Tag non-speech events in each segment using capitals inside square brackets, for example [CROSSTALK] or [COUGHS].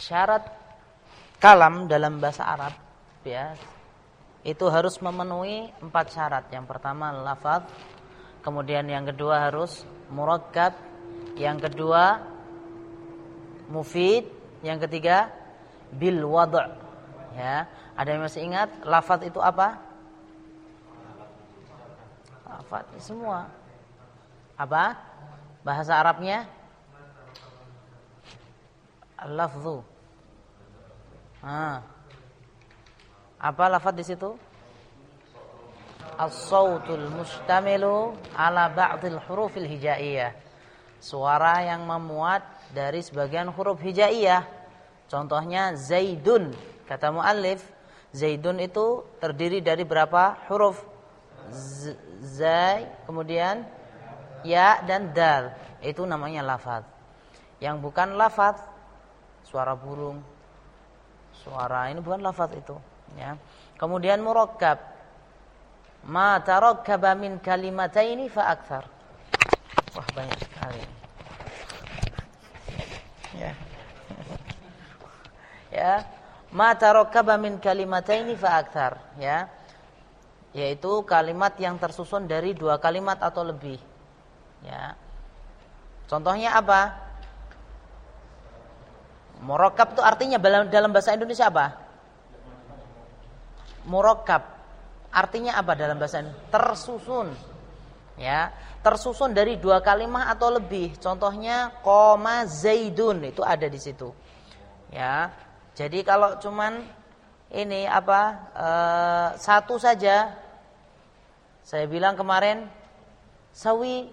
syarat kalam dalam bahasa Arab ya itu harus memenuhi empat syarat. Yang pertama lafaz, kemudian yang kedua harus murakkab, yang kedua mufid, yang ketiga bil wad'. Ya, ada yang masih ingat lafaz itu apa? Lafaz semua. Apa? Bahasa Arabnya lafzu. Ah. Apa lafaz di situ? As-sautul mustamilu ala ba'dil hurufil hijaiyah. Suara yang memuat dari sebagian huruf hijaiyah. Contohnya Zaidun. Kata muallif, Zaidun itu terdiri dari berapa huruf? Zai, kemudian ya dan dal. Itu namanya lafaz. Yang bukan lafaz suara burung. Suara ini bukan lafaz itu ya. Kemudian murakkab. Ma tarakkaba min kalimataini fa akthar. Wah, banyak sekali. Ya. [LAUGHS] ya. Ma tarakkaba min kalimataini fa akthar, ya. Yaitu kalimat yang tersusun dari dua kalimat atau lebih. Ya. Contohnya apa? Murakkab itu artinya dalam bahasa Indonesia apa? murakkab. Artinya apa dalam bahasa ini? Tersusun. Ya, tersusun dari dua kalimat atau lebih. Contohnya koma zaidun itu ada di situ. Ya. Jadi kalau cuman ini apa? E, satu saja saya bilang kemarin sawi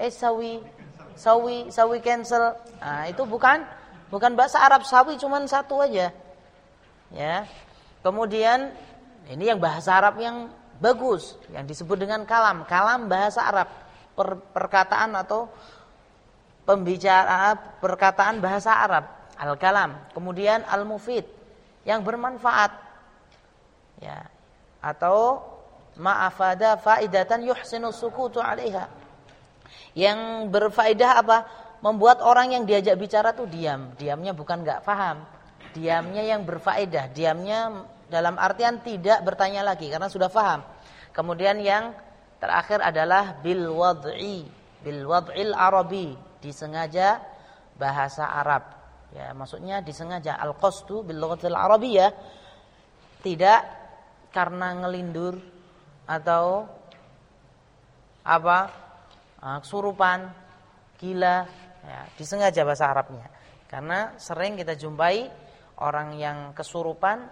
eh sawi sawi sawi cancel. Nah, itu bukan bukan bahasa Arab sawi cuman satu aja. Ya. Kemudian ini yang bahasa Arab yang bagus, yang disebut dengan kalam. Kalam bahasa Arab, per, perkataan atau pembicara perkataan bahasa Arab, al-kalam. Kemudian al-mufid, yang bermanfaat. Ya. Atau ma'afada faidatan yuhsinu sukutu 'alaiha. Yang berfaedah apa? Membuat orang yang diajak bicara tuh diam. Diamnya bukan nggak paham. Diamnya yang berfaedah, diamnya dalam artian tidak bertanya lagi karena sudah faham. Kemudian yang terakhir adalah bil wad'i, bil wad'il arabi, disengaja bahasa Arab. Ya, maksudnya disengaja al-qasdu bil lughatil arabiyyah tidak karena ngelindur atau apa? Ah, kesurupan, gila, ya, disengaja bahasa Arabnya. Karena sering kita jumpai orang yang kesurupan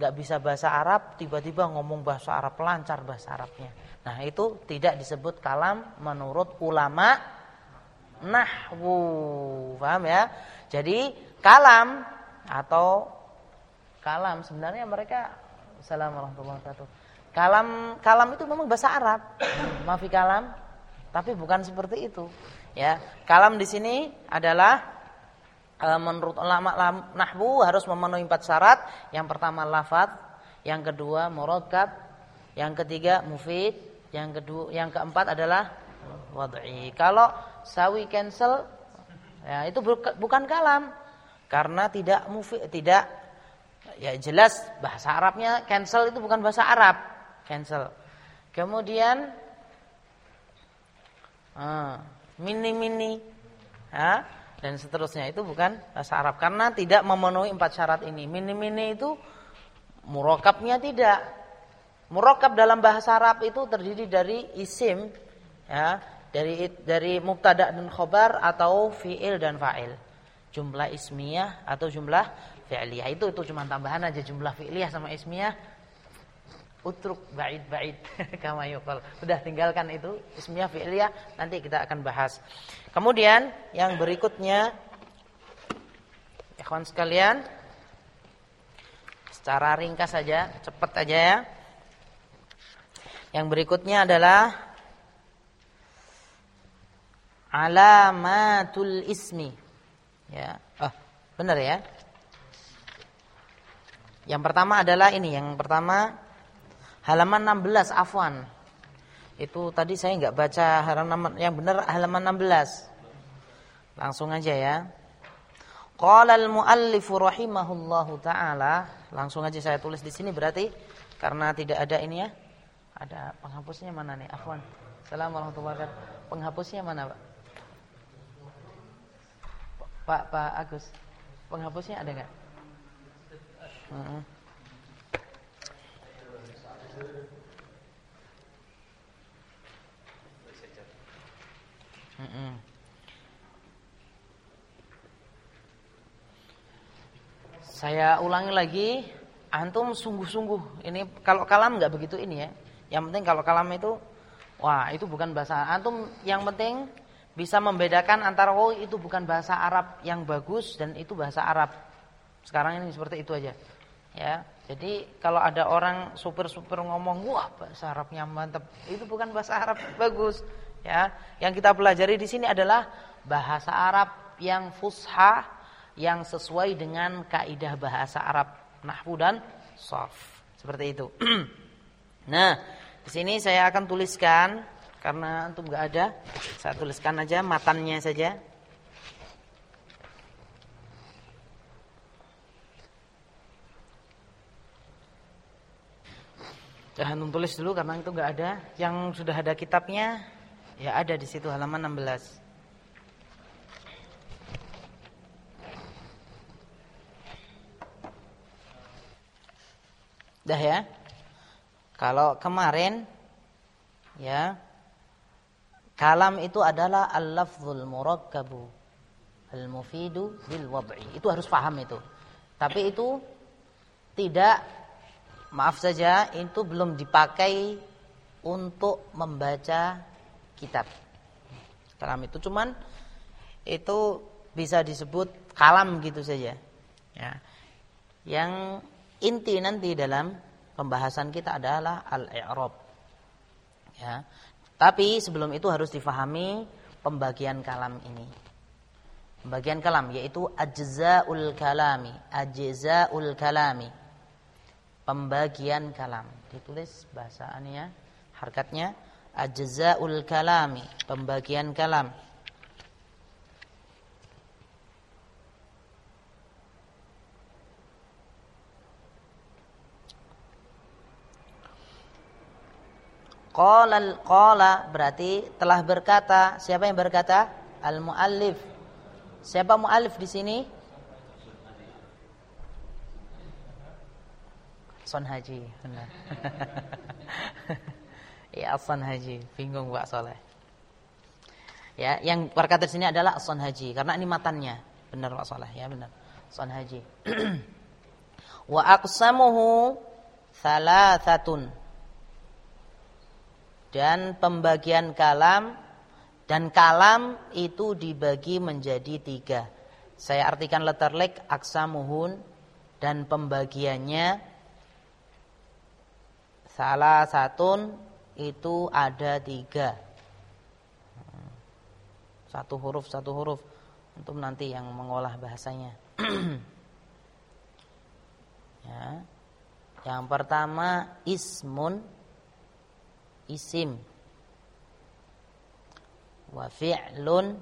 nggak bisa bahasa Arab tiba-tiba ngomong bahasa Arab lancar bahasa Arabnya. Nah, itu tidak disebut kalam menurut ulama nahwu. Paham ya? Jadi, kalam atau kalam sebenarnya mereka Assalamualaikum warahmatullahi wabarakatuh. Kalam kalam itu memang bahasa Arab. Maafi kalam, tapi bukan seperti itu. Ya, kalam di sini adalah Eh, menurut ulama nahwu harus memenuhi empat syarat. Yang pertama lafaz, yang kedua murakkab, yang ketiga mufid, yang kedua yang keempat adalah wad'i. Kalau sawi cancel ya itu bukan kalam karena tidak mufid tidak ya jelas bahasa Arabnya cancel itu bukan bahasa Arab cancel. Kemudian ah, mini mini ah, dan seterusnya. Itu bukan bahasa Arab. Karena tidak memenuhi empat syarat ini. Mini-mini itu murokapnya tidak. Murokap dalam bahasa Arab itu terdiri dari isim ya, dari dari mubtada dan khobar atau fiil dan fa'il. Jumlah ismiyah atau jumlah fi'liyah. Itu itu cuma tambahan aja. Jumlah fi'liyah sama ismiyah utruk ba'id [LAUGHS] kama yuqal. Sudah tinggalkan itu ismiyah fi'liyah nanti kita akan bahas. Kemudian yang berikutnya ikhwan sekalian secara ringkas saja, cepat aja ya. Yang berikutnya adalah alamatul ismi. Ya. Oh, benar ya? Yang pertama adalah ini, yang pertama Halaman 16 afwan. Itu tadi saya nggak baca halaman yang benar halaman 16. Langsung aja ya. Qala al-muallif rahimahullahu taala, langsung aja saya tulis di sini berarti karena tidak ada ini ya. Ada penghapusnya mana nih? Afwan. Assalamualaikum warahmatullahi wabarakatuh. Penghapusnya mana, Pak? Pak Pak Agus. Penghapusnya ada enggak? Heeh. Saya ulangi lagi, antum sungguh-sungguh. Ini kalau kalam nggak begitu ini ya. Yang penting kalau kalam itu, wah itu bukan bahasa antum. Yang penting bisa membedakan antara oh itu bukan bahasa Arab yang bagus dan itu bahasa Arab. Sekarang ini seperti itu aja. Ya. Jadi kalau ada orang super-super ngomong, wah bahasa Arabnya mantap, itu bukan bahasa Arab bagus. Ya, yang kita pelajari di sini adalah bahasa Arab yang fusha yang sesuai dengan kaidah bahasa Arab nahwu dan sarf. Seperti itu. [CLEARS THROAT] nah, di sini saya akan tuliskan karena antum enggak ada, saya tuliskan aja matannya saja. Jangan tulis dulu karena itu enggak ada. Yang sudah ada kitabnya ya ada di situ halaman 16. Dah ya. Kalau kemarin ya kalam itu adalah al-lafzul murakkabu al-mufidu bil wad'i. Itu harus paham itu. Tapi itu tidak maaf saja itu belum dipakai untuk membaca kitab. Kalam itu cuman itu bisa disebut kalam gitu saja. Ya. Yang inti nanti dalam pembahasan kita adalah al-i'rab. Ya. Tapi sebelum itu harus difahami pembagian kalam ini. Pembagian kalam yaitu ajzaul kalami, ajzaul kalami. Pembagian kalam. Ditulis bahasannya, harkatnya ajzaul kalami, pembagian kalam. Qala qala berarti telah berkata. Siapa yang berkata? Al-muallif. Siapa muallif di sini? Son Haji. [LAUGHS] ya, Son Haji. Bingung Pak Soleh. Ya, yang berkata di sini adalah Son Haji karena ini matannya. Benar Pak Soleh, ya benar. Son Haji. [CLEARS THROAT] Wa aqsamuhu thalathatun dan pembagian kalam dan kalam itu dibagi menjadi tiga. Saya artikan letter lek aksamuhun dan pembagiannya salah satu itu ada tiga. Satu huruf satu huruf. Untuk nanti yang mengolah bahasanya. [CLEARS THROAT] ya. Yang pertama ismun. Isim. Wa fi'lun.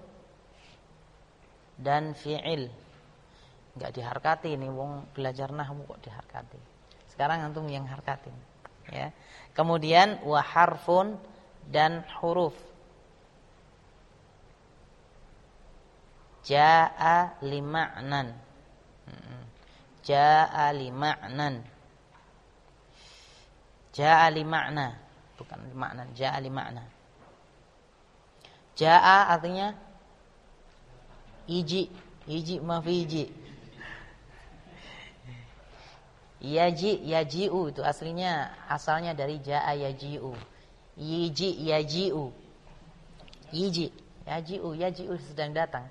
Dan fi'il. Enggak diharkati ini wong belajar nahwu kok diharkati. Sekarang antum yang harkatin ya. Kemudian wa harfun dan huruf. Jaa lima'nan. Jaa lima'nan. Jaa lima'na. Bukan makna jaa li makna jaa artinya iji. Iji mafi iji yaji yajiu itu aslinya asalnya dari jaa yajiu yiji yajiu yiji yajiu yajiu sedang datang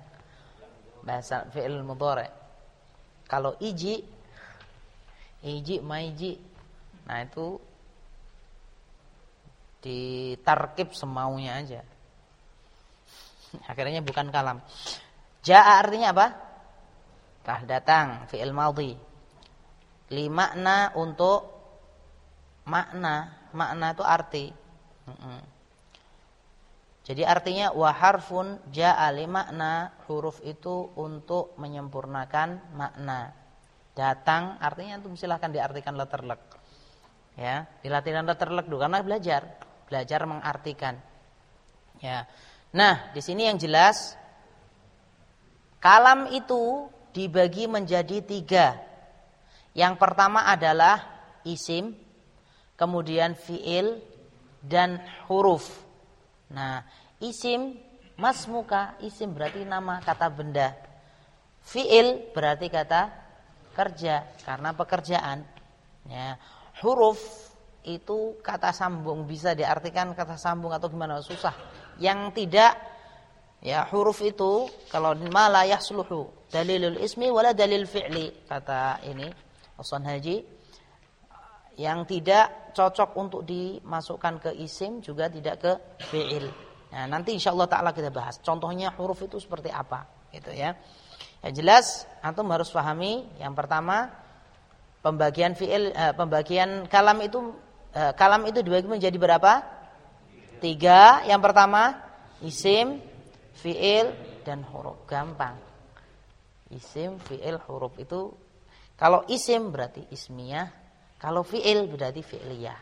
bahasa fi'il mudhari kalau iji iji maiji nah itu ditarkib semaunya aja. [LAUGHS] Akhirnya bukan kalam. Ja'a artinya apa? Telah datang fi'il madhi. Li makna untuk makna, makna itu arti. Jadi artinya wa harfun ja'a li makna huruf itu untuk menyempurnakan makna. Datang artinya itu silahkan diartikan letterlek. Ya, dilatihkan letterlek dulu karena belajar, belajar mengartikan. Ya. Nah, di sini yang jelas kalam itu dibagi menjadi tiga. Yang pertama adalah isim, kemudian fiil dan huruf. Nah, isim masmuka, isim berarti nama kata benda. Fiil berarti kata kerja karena pekerjaan. Ya, huruf itu kata sambung bisa diartikan kata sambung atau gimana susah. Yang tidak ya huruf itu kalau malah yasluhu dalilul ismi wala dalil fi'li kata ini Hasan Haji yang tidak cocok untuk dimasukkan ke isim juga tidak ke fi'il. Nah, nanti insya Allah taala kita bahas. Contohnya huruf itu seperti apa, gitu ya. Ya jelas antum harus pahami yang pertama pembagian fi'il eh, pembagian kalam itu eh, kalam itu dibagi menjadi berapa? Tiga. Yang pertama isim, fi'il dan huruf. Gampang. Isim, fi'il, huruf itu kalau isim berarti ismiyah, kalau fi'il berarti fi'liyah.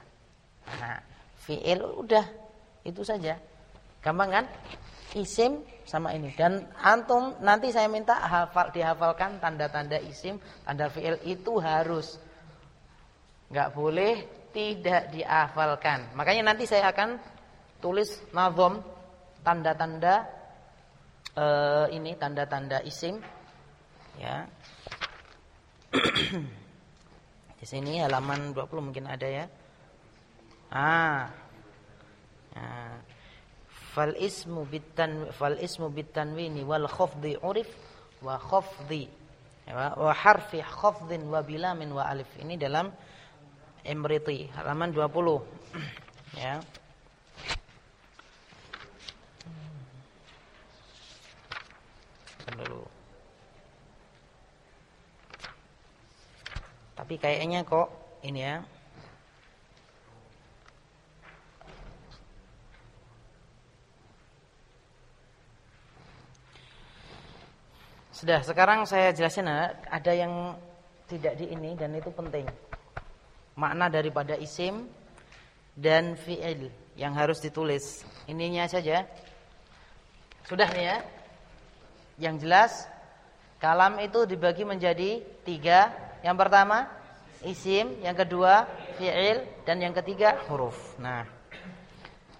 Nah, fi'il udah itu saja. Gampang kan? Isim sama ini. Dan antum nanti saya minta hafal dihafalkan tanda-tanda isim, tanda fi'il itu harus. Enggak boleh tidak dihafalkan. Makanya nanti saya akan tulis nazom tanda-tanda uh, ini tanda-tanda isim ya. Di sini halaman 20 mungkin ada ya. Ah. Nah. Fal ismu bitan fal ismu bitanwini wal khafdi urif wa khafdi ya, wa harfi khafdin wa bilamin wa alif. Ini dalam Imriti halaman 20. ya. Dulu. Tapi kayaknya kok ini ya. Sudah, sekarang saya jelasin ada yang tidak di ini dan itu penting. Makna daripada isim dan fi'il yang harus ditulis. Ininya saja. Sudah nih ya. Yang jelas kalam itu dibagi menjadi tiga yang pertama isim, yang kedua fi'il dan yang ketiga huruf. Nah,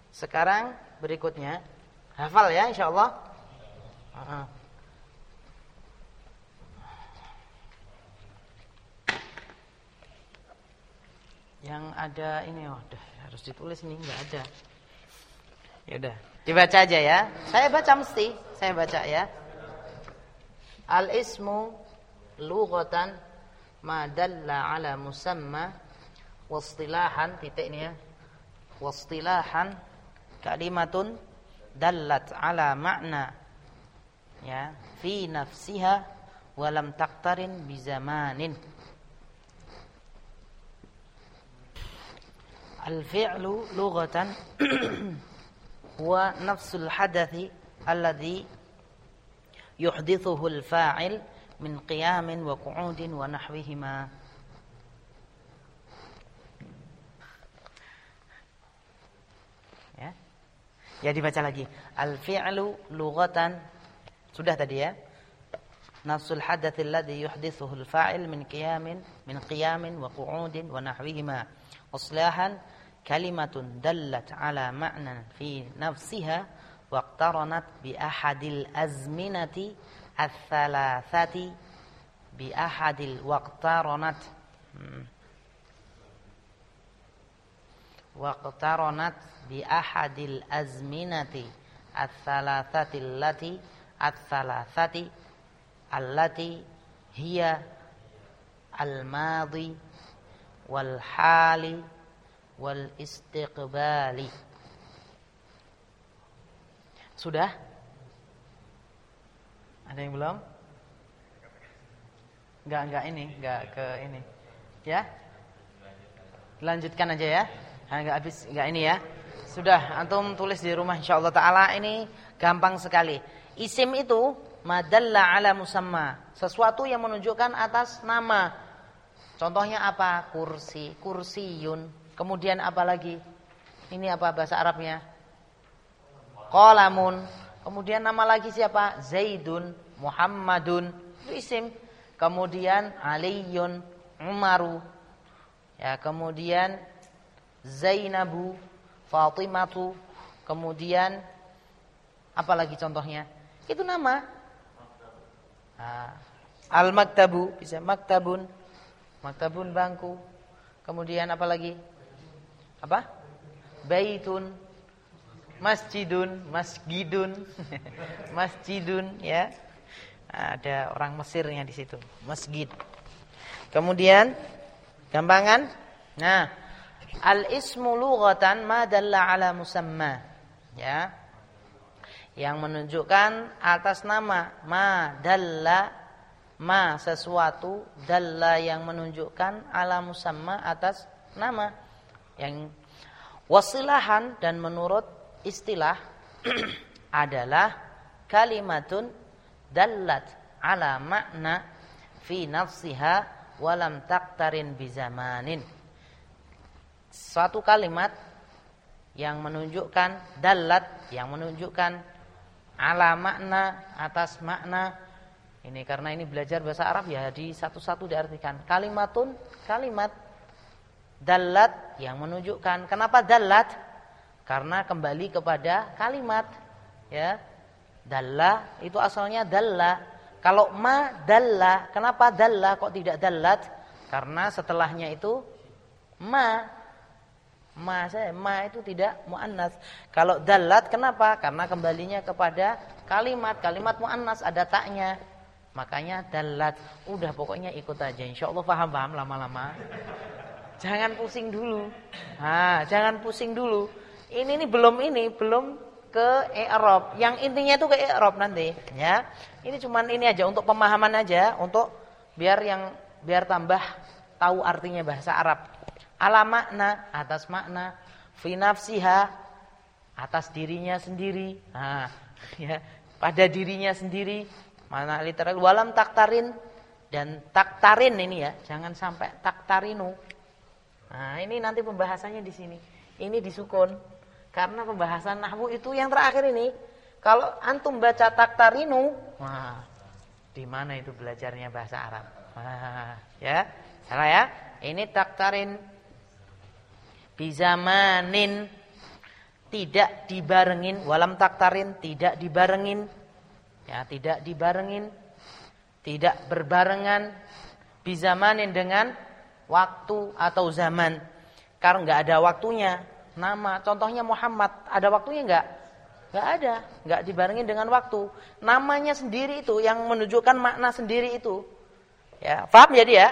sekarang berikutnya hafal ya insyaallah. Uh Yang ada ini oh, udah harus ditulis ini enggak ada. Ya udah, dibaca aja ya. Saya baca mesti, saya baca ya. Al ismu lughatan ma dalla ala musamma wastilahan titik ini ya wastilahan kalimatun dallat ala makna ya fi nafsiha wa lam taqtarin bi zamanin al-fi'lu lughatan huwa nafsul hadathi alladhi yuhdithuhu al-fa'il wa qu'udin wa nahwihima ya ya dibaca lagi al fi'lu lughatan sudah tadi ya nafsul hadath alladhi yuhdithuhu al fa'il min qiyamin min qiyamin wa qu'udin wa nahwihima islahan kalimatun dallat ala ma'nan fi nafsiha waqtaranat bi ahadil azminati الثلاثة بأحد واقترنت واقترنت بأحد الأزمنة الثلاثة التي الثلاثة التي هي الماضي والحال والاستقبال Sudah? Ada yang belum? Enggak, enggak ini, enggak ke ini. Ya? Lanjutkan aja ya. Enggak habis, enggak ini ya. Sudah antum tulis di rumah insyaallah taala ini gampang sekali. Isim itu madalla ala musamma, sesuatu yang menunjukkan atas nama. Contohnya apa? Kursi, kursiyun. Kemudian apa lagi? Ini apa bahasa Arabnya? Qalamun. Kemudian nama lagi siapa? Zaidun, Muhammadun. Itu isim. Kemudian Aliyun, Umaru. Ya, kemudian Zainabu, Fatimatu, kemudian apa lagi contohnya? Itu nama. Nah, Al-maktabu bisa maktabun. Maktabun bangku. Kemudian apa lagi? Apa? Baitun. Masjidun, masjidun. [LAUGHS] masjidun ya. Ada orang Mesirnya di situ. Masjid. Kemudian gampangan. Nah, Al-ismu lughatan ma dalla ala musamma. Ya. Yang menunjukkan atas nama ma dalla ma sesuatu dalla yang menunjukkan ala musamma atas nama. Yang wasilahan dan menurut istilah [CLEARS THROAT] adalah kalimatun dallat ala makna fi nafsiha walam taktarin bizamanin suatu kalimat yang menunjukkan dalat yang menunjukkan ala makna atas makna. Ini karena ini belajar bahasa Arab ya di satu-satu diartikan. Kalimatun kalimat dalat yang menunjukkan. Kenapa dalat karena kembali kepada kalimat ya dalla itu asalnya dalla kalau ma dalla kenapa dalla kok tidak dalat karena setelahnya itu ma Ma saya ma itu tidak muannas. Kalau dalat kenapa? Karena kembalinya kepada kalimat. Kalimat muannas ada taknya. Makanya dalat. Udah pokoknya ikut aja. Insyaallah paham-paham lama-lama. Jangan pusing dulu. Nah, jangan pusing dulu. Ini nih belum ini, belum ke i'rab. Yang intinya itu ke i'rab nanti, ya. Ini cuman ini aja untuk pemahaman aja, untuk biar yang biar tambah tahu artinya bahasa Arab. Ala makna atas makna fi nafsiha atas dirinya sendiri. Nah, ya pada dirinya sendiri mana literal walam taktarin dan taktarin ini ya jangan sampai taktarinu. Nah ini nanti pembahasannya di sini. Ini disukun karena pembahasan nahwu itu yang terakhir ini kalau antum baca taktarinu wah di mana itu belajarnya bahasa Arab? Nah, ya salah ya. Ini taktarin bizamanin tidak dibarengin. Walam taktarin tidak dibarengin. Ya tidak dibarengin tidak berbarengan. Bizamanin dengan waktu atau zaman. Karena nggak ada waktunya nama contohnya Muhammad ada waktunya nggak nggak ada nggak dibarengin dengan waktu namanya sendiri itu yang menunjukkan makna sendiri itu ya paham jadi ya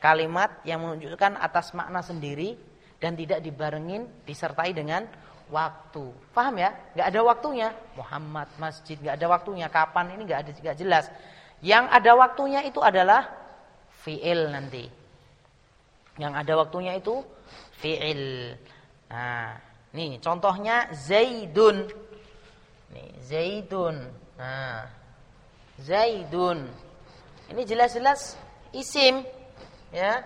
kalimat yang menunjukkan atas makna sendiri dan tidak dibarengin disertai dengan waktu. Paham ya? Gak ada waktunya. Muhammad masjid gak ada waktunya. Kapan ini gak ada gak jelas. Yang ada waktunya itu adalah fiil nanti. Yang ada waktunya itu fiil. Nah, nih contohnya Zaidun. Nih, Zaidun. Nah, Zaidun. Ini jelas-jelas isim, ya.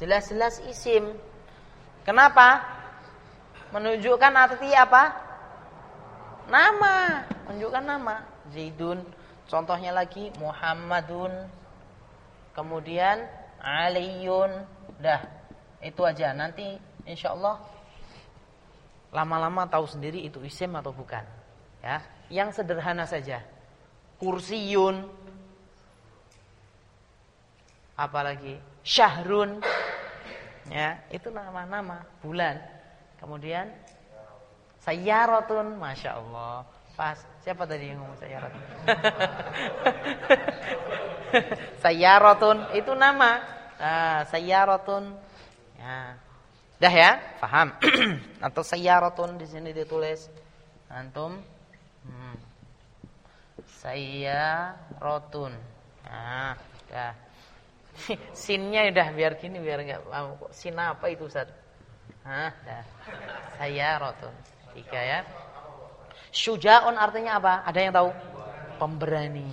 Jelas-jelas isim. Kenapa? Menunjukkan arti apa? Nama. Menunjukkan nama. Zaidun. Contohnya lagi Muhammadun. Kemudian Aliyun. Dah. Itu aja. Nanti insya Allah lama-lama tahu sendiri itu isim atau bukan. Ya, yang sederhana saja. Kursiyun. Apalagi syahrun ya itu nama-nama bulan kemudian sayaratun masya Allah pas siapa tadi yang ngomong sayaratun [LAUGHS] sayaratun itu nama nah, sayaratun ya dah ya paham [CLEARS THROAT] atau sayaratun di sini ditulis antum hmm. sayaratun nah dah [LAUGHS] Sinnya udah biar gini biar nggak paham kok. Sin apa itu Ustaz? Hah, saya rotun. Tiga ya. Syuja'un artinya apa? Ada yang tahu? Pemberani.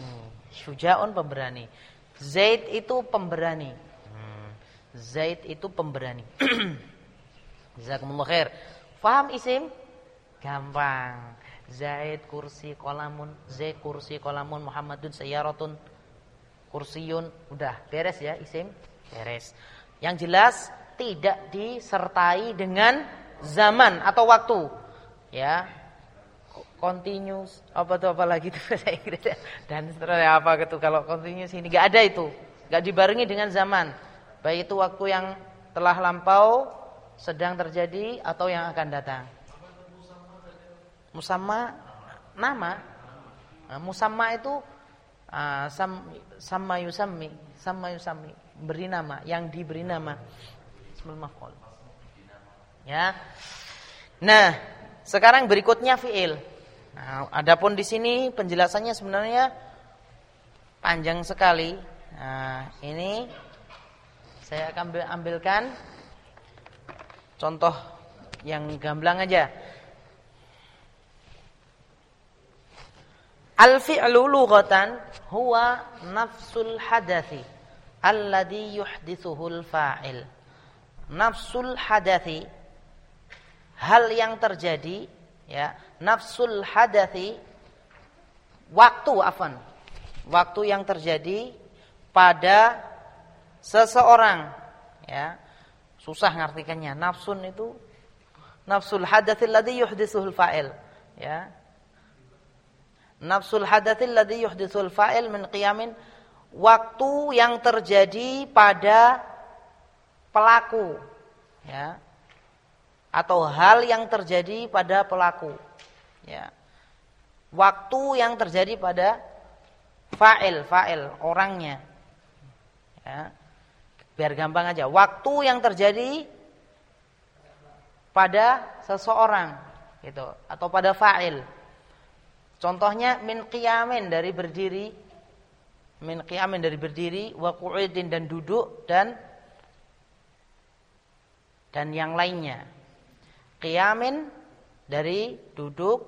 Syuja'un pemberani. Zaid itu pemberani. Hmm. Zaid itu pemberani. [CLEARS THROAT] Jazakumullah khair. Faham isim? Gampang. Zaid kursi kolamun, Zaid kursi kolamun, Muhammadun sayyaratun, kursiyun. Udah beres ya isim? Beres. Yang jelas tidak disertai dengan zaman atau waktu. Ya. Continuous apa tuh apa lagi itu [LAUGHS] bahasa Inggris ya. Dan seterusnya apa gitu kalau continuous ini enggak ada itu. Enggak dibarengi dengan zaman. Baik itu waktu yang telah lampau, sedang terjadi atau yang akan datang. Musamma nama. Nah, musamma itu uh, sam, sama yusami, sama yusami, beri nama, yang diberi nama. Bismillahirrahmanirrahim. Ya. Nah, sekarang berikutnya fiil. Nah, adapun di sini penjelasannya sebenarnya panjang sekali. Nah, ini saya akan ambilkan contoh yang gamblang aja. Al-fi'lu lughatan huwa nafsul hadathi alladhi yuhdithuhul fa'il. Nafsul hadathi hal yang terjadi ya, nafsul hadathi waktu afan. Waktu yang terjadi pada seseorang ya. Susah ngartikannya. Nafsun itu nafsul hadathil ladzi yuhdithuhul fa'il. Ya. Nafsul hadatsil ladzi yuhditsul fa'il min qiyamin waktu yang terjadi pada pelaku. Ya. Atau hal yang terjadi pada pelaku. Ya. Waktu yang terjadi pada fa'il fa'il orangnya. Ya biar gampang aja waktu yang terjadi pada seseorang gitu atau pada fa'il Contohnya min qiyamin dari berdiri, min qiyamin dari berdiri, wa qu'idin dan duduk dan dan yang lainnya. Qiyamin dari duduk,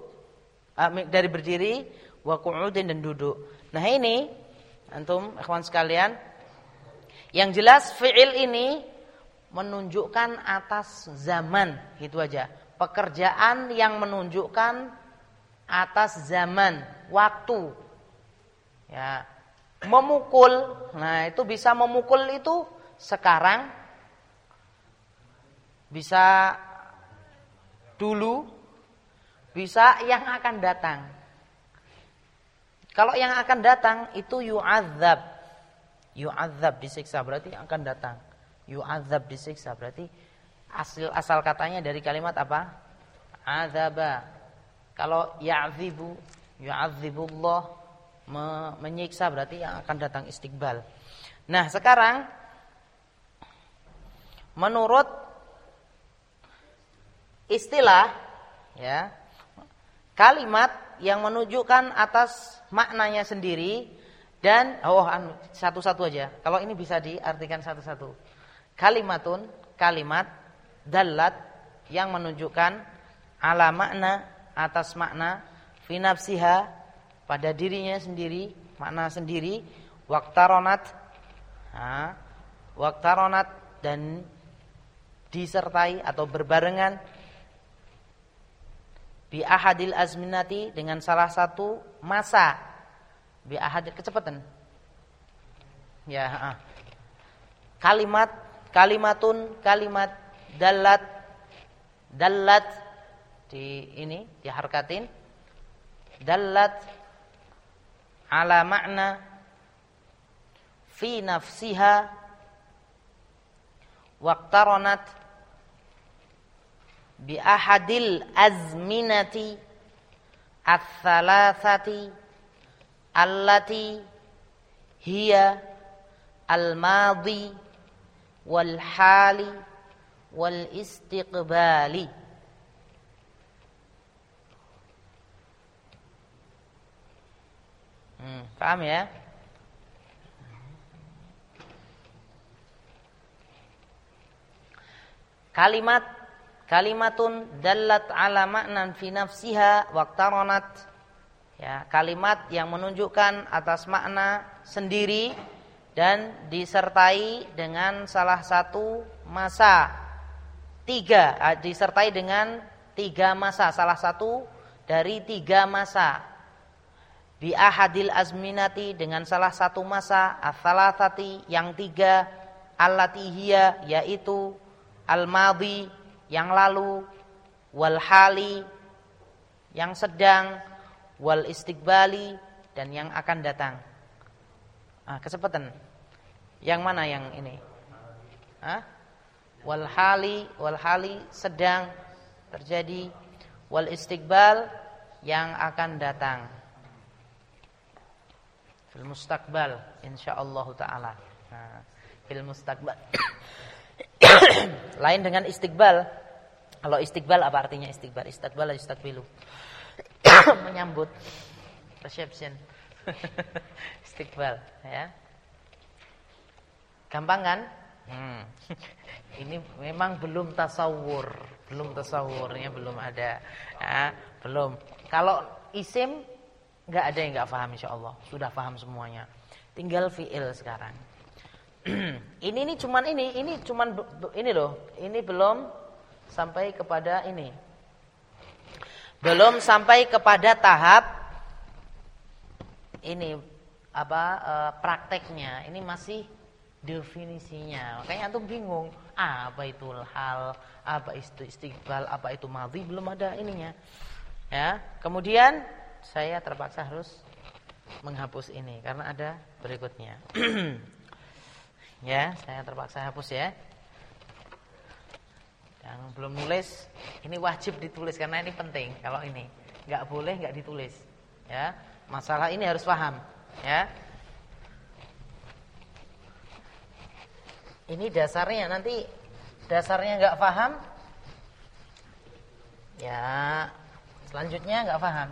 uh, dari berdiri, wa qu'udin dan duduk. Nah ini antum ikhwan sekalian, yang jelas fi'il ini menunjukkan atas zaman, gitu aja. Pekerjaan yang menunjukkan atas zaman, waktu. Ya. Memukul. Nah, itu bisa memukul itu sekarang bisa dulu bisa yang akan datang. Kalau yang akan datang itu yu'adzab. Yu'adzab disiksa berarti akan datang. Yu'adzab disiksa berarti asal asal katanya dari kalimat apa? Azaba kalau ya'dzibu, yu'adzibullah menyiksa berarti yang akan datang istiqbal. Nah, sekarang menurut istilah ya, kalimat yang menunjukkan atas maknanya sendiri dan oh anu, satu-satu aja. Kalau ini bisa diartikan satu-satu. Kalimatun kalimat dalat yang menunjukkan ala makna atas makna finapsiha pada dirinya sendiri, makna sendiri, waktaronat, ha, waktaronat dan disertai atau berbarengan bi ahadil azminati dengan salah satu masa bi ahadil kecepatan ya ha. kalimat kalimatun kalimat dalat dalat di ini diharkatin dallat ala makna fi nafsiha waqtaranat bi ahadil azminati ats-thalathati allati hiya al-madi wal hali wal istiqbali Hmm, paham ya? Kalimat kalimatun dallat ala ma'nan fi nafsiha waqtaranat ya kalimat yang menunjukkan atas makna sendiri dan disertai dengan salah satu masa. Tiga ah, disertai dengan tiga masa salah satu dari tiga masa. Bi ahadil azminati dengan salah satu masa asalasati yang tiga allati hiya yaitu al yang lalu wal hali yang sedang wal istiqbali dan yang akan datang. Ah, kesempatan. Yang mana yang ini? Ah? Wal hali wal hali sedang terjadi wal istiqbal yang akan datang. Fil mustaqbal insyaallah taala. Nah, fil mustaqbal. [COUGHS] Lain dengan istiqbal. Kalau istiqbal apa artinya istiqbal? Istiqbal istiqbilu. [COUGHS] Menyambut. Reception. [LAUGHS] istiqbal ya. Gampang kan? Hmm. [LAUGHS] Ini memang belum tasawur, belum tasawurnya belum ada. Ya, belum. Kalau isim nggak ada yang nggak paham insya Allah. Sudah paham semuanya. Tinggal fiil sekarang. [CLEARS THROAT] ini ini cuman ini, ini cuman ini loh. Ini belum sampai kepada ini. Belum sampai kepada tahap ini apa e, prakteknya. Ini masih definisinya. Makanya antum bingung, apa itu hal, apa itu istiqbal, apa itu madhi, belum ada ininya. Ya. Kemudian saya terpaksa harus menghapus ini karena ada berikutnya. [CLEARS THROAT] Ya, saya terpaksa hapus ya. Yang belum nulis, ini wajib ditulis karena ini penting. Kalau ini nggak boleh nggak ditulis. Ya, masalah ini harus paham. Ya. Ini dasarnya nanti dasarnya nggak paham, ya selanjutnya nggak paham.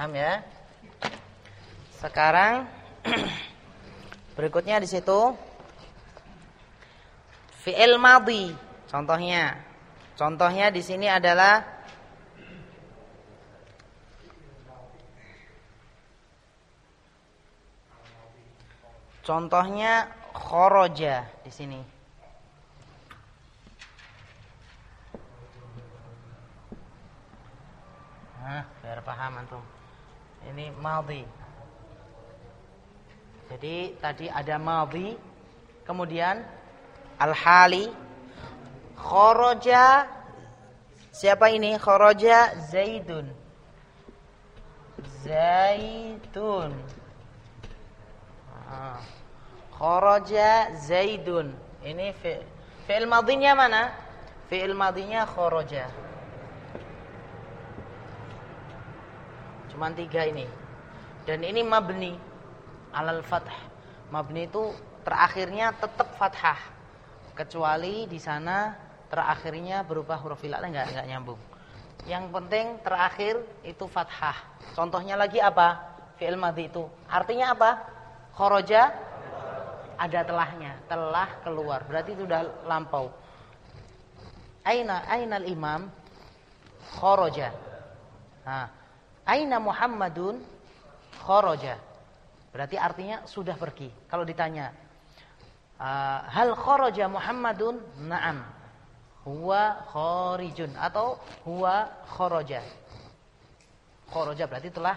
Paham ya? Sekarang [CLEARS THROAT] berikutnya di situ fi'il madhi. Contohnya. Contohnya di sini adalah Contohnya khoroja di sini. Nah, biar paham antum. Ini madhi. Jadi tadi ada madhi, kemudian al-hali, kharaja Siapa ini? Kharaja Zaidun. Zaidun. Ah. Kharaja Zaidun. Ini fi'il madhinya mana? Fi'il madhinya kharaja. Cuman tiga ini. Dan ini mabni alal fath. Mabni itu terakhirnya tetap fathah. Kecuali di sana terakhirnya berupa huruf ilah enggak enggak nyambung. Yang penting terakhir itu fathah. Contohnya lagi apa? Fi'il madhi itu. Artinya apa? Khoroja ada telahnya, telah keluar. Berarti itu sudah lampau. Aina ainal imam khoroja. Nah, Aina Muhammadun kharaja. Berarti artinya sudah pergi. Kalau ditanya, uh, hal kharaja Muhammadun? Naam. Huwa kharijun atau huwa kharaja. Kharaja berarti telah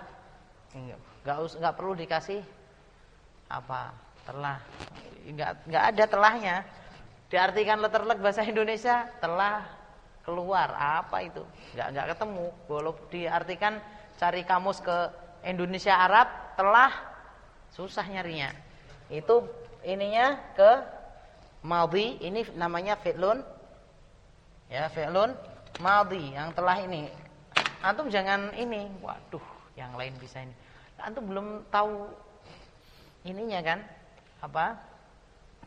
enggak enggak perlu dikasih apa? Telah enggak enggak ada telahnya. Diartikan letterlek bahasa Indonesia telah keluar apa itu? Enggak enggak ketemu. Belum diartikan cari kamus ke Indonesia Arab telah susah nyarinya. Itu ininya ke madhi, ini namanya fi'lun ya fi'lun madhi yang telah ini. Antum jangan ini, waduh, yang lain bisa ini. Antum belum tahu ininya kan? Apa?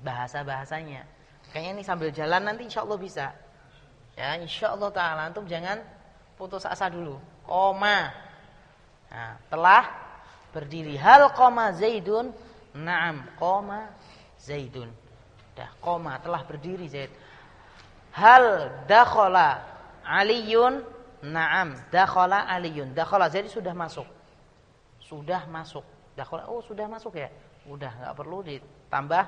Bahasa-bahasanya. Kayaknya ini sambil jalan nanti insya Allah bisa. Ya, insya Allah taala antum jangan putus asa dulu. Koma Nah, telah berdiri hal koma Zaidun Naam, koma Zaidun. Dah koma telah berdiri Zaid. Hal dakhala Aliyun? Naam, dakhala Aliyun. Dakhala Zaid sudah masuk. Sudah masuk. Dakhala oh sudah masuk ya? Udah nggak perlu ditambah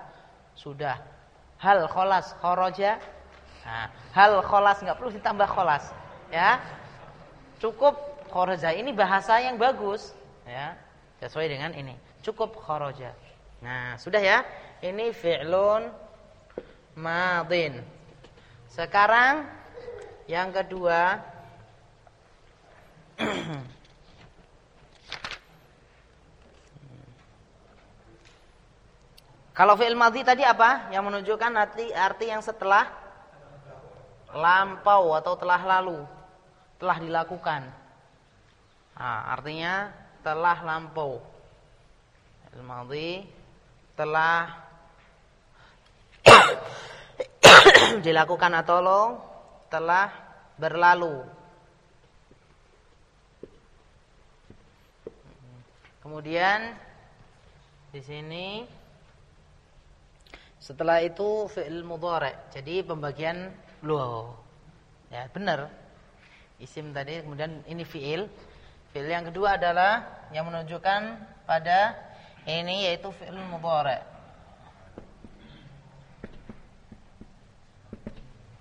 sudah. Hal kholas kharaja? Nah, hal kholas nggak perlu ditambah kholas, ya. Cukup kharaja. Ini bahasa yang bagus, ya. Sesuai dengan ini. Cukup kharaja. Nah, sudah ya. Ini fi'lun madin. Sekarang yang kedua [CLEARS THROAT] Kalau fi'il madhi tadi apa? Yang menunjukkan arti arti yang setelah lampau atau telah lalu, telah dilakukan. Nah, artinya telah lampau. Fi'il madhi telah [COUGHS] dilakukan atau lo telah berlalu. Kemudian di sini setelah itu fi'il mudhari. Jadi pembagian lo. Ya, benar. Isim tadi kemudian ini fi'il. Fi'il yang kedua adalah yang menunjukkan pada ini yaitu fi'il mudhari.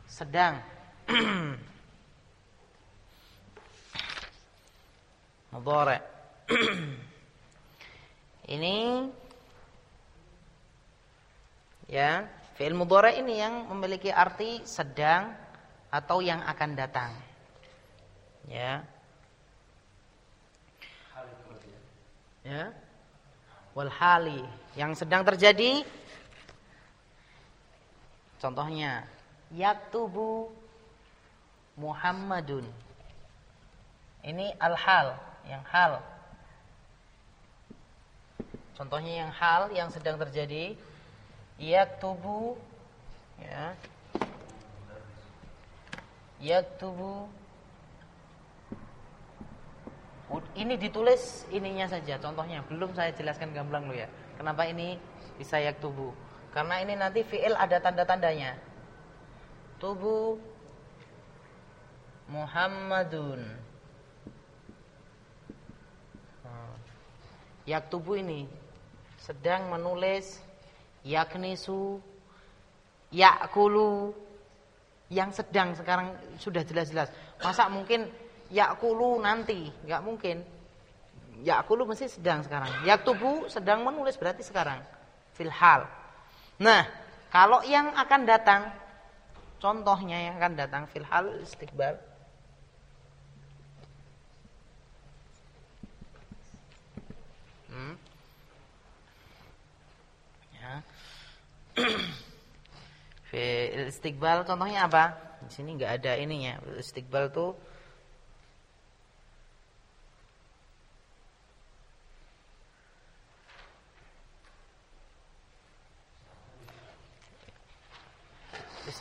Sedang [CLEARS THROAT] mudhari. [CLEARS THROAT] ini Ya, fi'il mudhari ini yang memiliki arti sedang atau yang akan datang. Ya. Ya. Wal hali yang sedang terjadi contohnya yaktubu Muhammadun. Ini al-hal, yang hal. Contohnya yang hal yang sedang terjadi yaktubu ya yaktubu ini ditulis ininya saja contohnya. Belum saya jelaskan gamblang lo ya. Kenapa ini bisa yaktubu karena ini nanti fiil ada tanda-tandanya. Tubu Muhammadun. Yaktubu ini sedang menulis yaknisu yakulu yang sedang sekarang sudah jelas-jelas. Masa mungkin yakulu nanti? Enggak mungkin. Yakulu mesti sedang sekarang. Yaktubu sedang menulis berarti sekarang. Filhal. Nah, kalau yang akan datang contohnya yang akan datang filhal istiqbal hmm. [CLEARS THROAT] Fi istiqbal contohnya apa? Di sini nggak ada ininya. Istiqbal tuh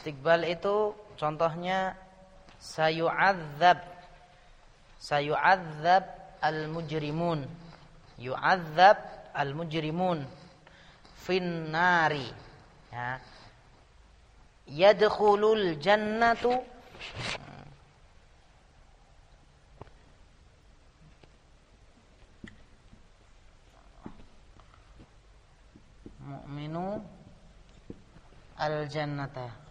Istiqbal itu contohnya sayu'adzab. Sayu'adzab al-mujrimun. Yu'adzab al-mujrimun. Finnari. Ya. Yadkhulul jannatu. Mu'minu al jannata